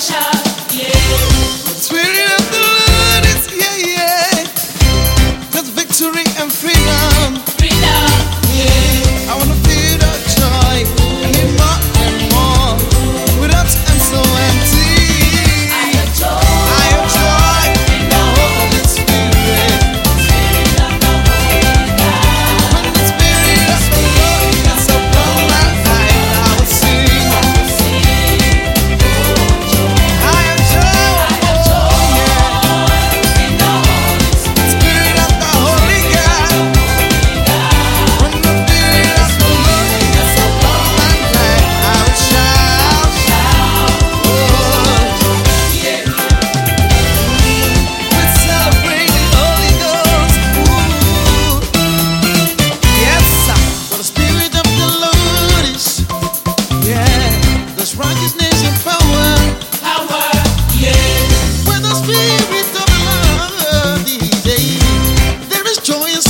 salvation. Is joy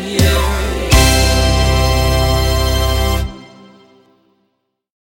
yeah.